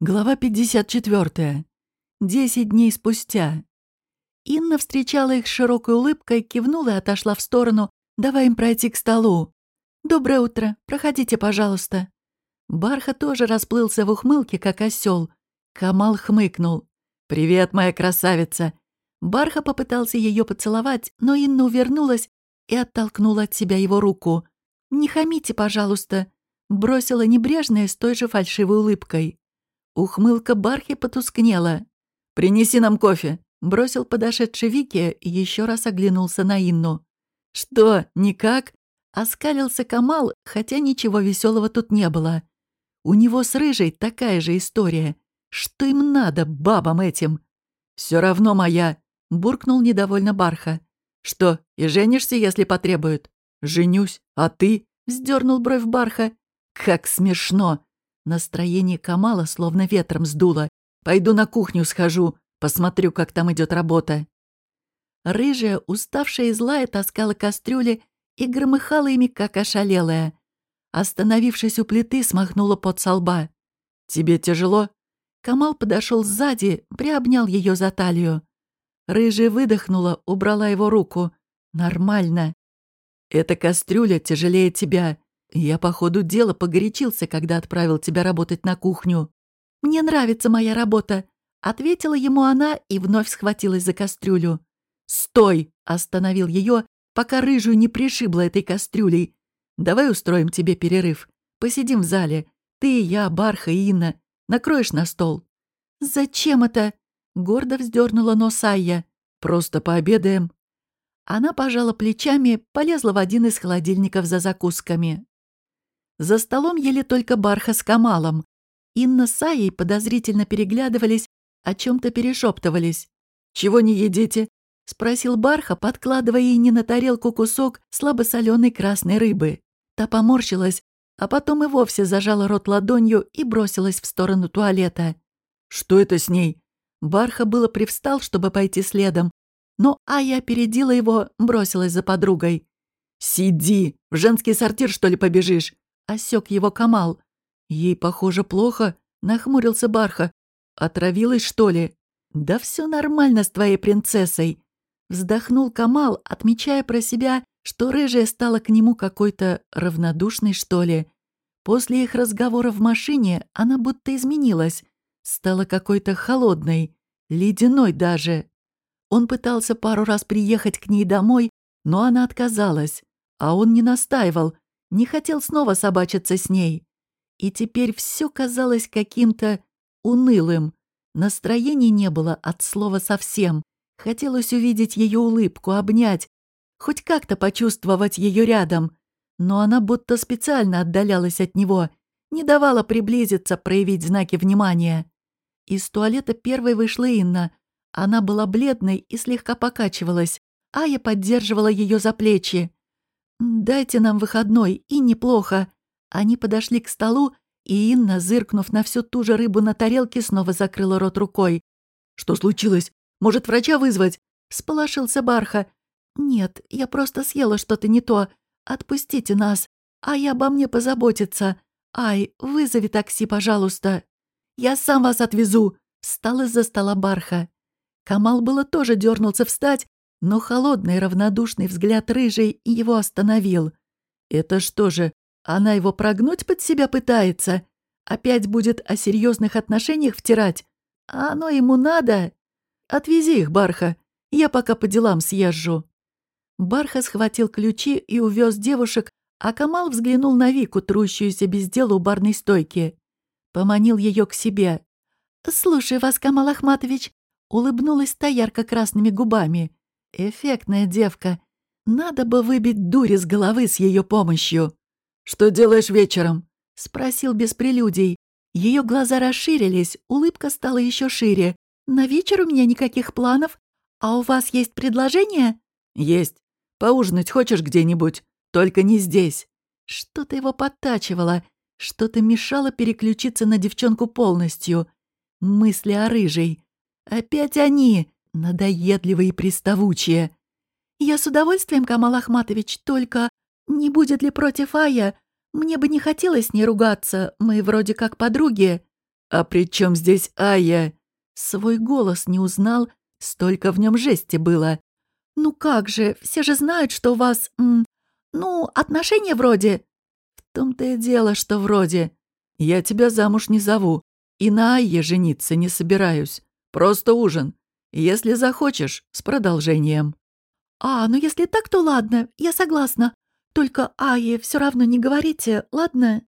Глава 54. Десять дней спустя. Инна встречала их с широкой улыбкой, кивнула и отошла в сторону, давая им пройти к столу. «Доброе утро. Проходите, пожалуйста». Барха тоже расплылся в ухмылке, как осел. Камал хмыкнул. «Привет, моя красавица!» Барха попытался ее поцеловать, но Инна увернулась и оттолкнула от себя его руку. «Не хамите, пожалуйста», — бросила небрежная с той же фальшивой улыбкой. Ухмылка Бархи потускнела. «Принеси нам кофе», — бросил подошедший Вики и еще раз оглянулся на Инну. «Что, никак?» — оскалился Камал, хотя ничего веселого тут не было. У него с Рыжей такая же история. Что им надо, бабам этим? Все равно моя», — буркнул недовольно Барха. «Что, и женишься, если потребуют?» «Женюсь. А ты?» — вздернул бровь Барха. «Как смешно!» Настроение Камала словно ветром сдуло. «Пойду на кухню схожу, посмотрю, как там идет работа». Рыжая, уставшая и злая, таскала кастрюли и громыхала ими, как ошалелая. Остановившись у плиты, смахнула под со лба. «Тебе тяжело?» Камал подошел сзади, приобнял ее за талию. Рыжая выдохнула, убрала его руку. «Нормально. Эта кастрюля тяжелее тебя. Я по ходу дела погорячился, когда отправил тебя работать на кухню. Мне нравится моя работа, ответила ему она и вновь схватилась за кастрюлю. Стой! остановил ее, пока рыжую не пришибла этой кастрюлей. Давай устроим тебе перерыв. Посидим в зале. Ты, я, Барха и Инна. Накроешь на стол. Зачем это? Гордо вздернула нос Айя. Просто пообедаем. Она пожала плечами, полезла в один из холодильников за закусками. За столом ели только Барха с Камалом. Инна с Аей подозрительно переглядывались, о чем то перешептывались. «Чего не едите?» — спросил Барха, подкладывая ей на тарелку кусок слабосоленой красной рыбы. Та поморщилась, а потом и вовсе зажала рот ладонью и бросилась в сторону туалета. «Что это с ней?» Барха было привстал, чтобы пойти следом, но Ая опередила его, бросилась за подругой. «Сиди! В женский сортир, что ли, побежишь? Осек его Камал. Ей, похоже, плохо, нахмурился Барха. Отравилась, что ли? Да все нормально с твоей принцессой. Вздохнул Камал, отмечая про себя, что рыжая стала к нему какой-то равнодушной, что ли. После их разговора в машине она будто изменилась. Стала какой-то холодной, ледяной даже. Он пытался пару раз приехать к ней домой, но она отказалась. А он не настаивал, не хотел снова собачиться с ней. И теперь все казалось каким-то унылым. Настроения не было от слова совсем. Хотелось увидеть ее улыбку, обнять, хоть как-то почувствовать ее рядом. Но она будто специально отдалялась от него, не давала приблизиться, проявить знаки внимания. Из туалета первой вышла Инна. Она была бледной и слегка покачивалась. Ая поддерживала ее за плечи. «Дайте нам выходной, и неплохо». Они подошли к столу, и Инна, зыркнув на всю ту же рыбу на тарелке, снова закрыла рот рукой. «Что случилось? Может, врача вызвать?» — всполошился Барха. «Нет, я просто съела что-то не то. Отпустите нас, а я обо мне позаботиться. Ай, вызови такси, пожалуйста». «Я сам вас отвезу», — встал из-за стола Барха. Камал было тоже дернулся встать, но холодный равнодушный взгляд рыжий его остановил. «Это что же, она его прогнуть под себя пытается? Опять будет о серьезных отношениях втирать? А оно ему надо? Отвези их, Барха, я пока по делам съезжу». Барха схватил ключи и увез девушек, а Камал взглянул на Вику, трущуюся без дела у барной стойки. Поманил ее к себе. «Слушай вас, Камал Ахматович», — улыбнулась та ярко-красными губами. Эффектная девка. Надо бы выбить дури с головы с ее помощью. «Что делаешь вечером?» — спросил без прелюдий. Ее глаза расширились, улыбка стала еще шире. «На вечер у меня никаких планов. А у вас есть предложение?» «Есть. Поужинать хочешь где-нибудь? Только не здесь». Что-то его подтачивало, что-то мешало переключиться на девчонку полностью. Мысли о рыжей. «Опять они!» Надоедливые и приставучие. «Я с удовольствием, Камал Ахматович, только не будет ли против Ая? Мне бы не хотелось с ней ругаться, мы вроде как подруги». «А при чем здесь Ая?» Свой голос не узнал, столько в нем жести было. «Ну как же, все же знают, что у вас... М, ну, отношения вроде...» «В том-то и дело, что вроде. Я тебя замуж не зову, и на Айе жениться не собираюсь. Просто ужин. Если захочешь, с продолжением». «А, ну если так, то ладно, я согласна. Только Айе все равно не говорите, ладно?»